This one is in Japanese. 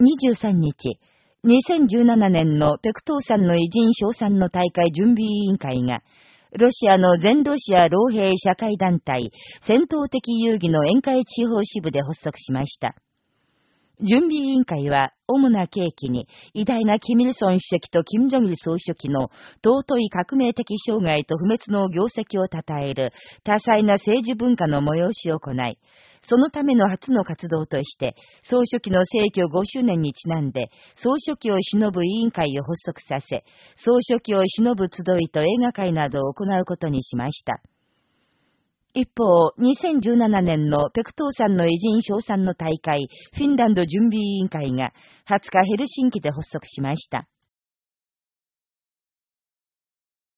23日、2017年のペクトーさんの偉人賞賛の大会準備委員会が、ロシアの全ロシア老兵社会団体戦闘的遊戯の宴会地方支部で発足しました。準備委員会は、主な契機に、偉大なキミルソン主席とキム・ジョギル総書記の尊い革命的障害と不滅の業績を称える多彩な政治文化の催しを行い、そのための初の活動として、総書記の逝去5周年にちなんで、総書記を忍ぶ委員会を発足させ、総書記を忍ぶ集いと映画会などを行うことにしました。一方、2017年のペクトーさんの偉人賞賛の大会、フィンランド準備委員会が20日ヘルシンキで発足しました。